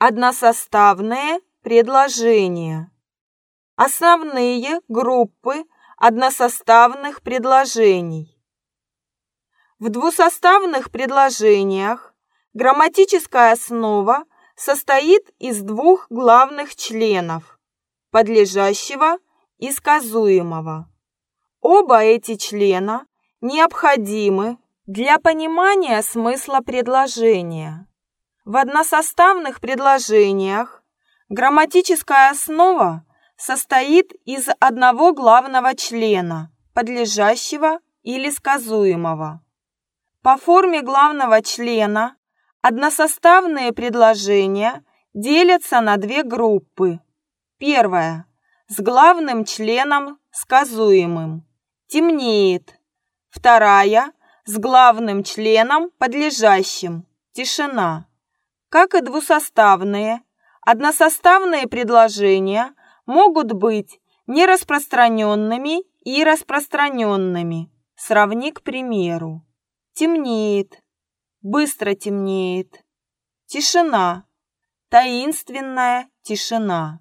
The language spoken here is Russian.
Односоставные предложения. Основные группы односоставных предложений. В двусоставных предложениях грамматическая основа состоит из двух главных членов – подлежащего и сказуемого. Оба эти члена необходимы для понимания смысла предложения. В односоставных предложениях грамматическая основа состоит из одного главного члена, подлежащего или сказуемого. По форме главного члена односоставные предложения делятся на две группы. Первая – с главным членом сказуемым. Темнеет. Вторая – с главным членом подлежащим. Тишина. Как и двусоставные, односоставные предложения могут быть нераспространенными и распространенными. Сравни к примеру. Темнеет. Быстро темнеет. Тишина. Таинственная тишина.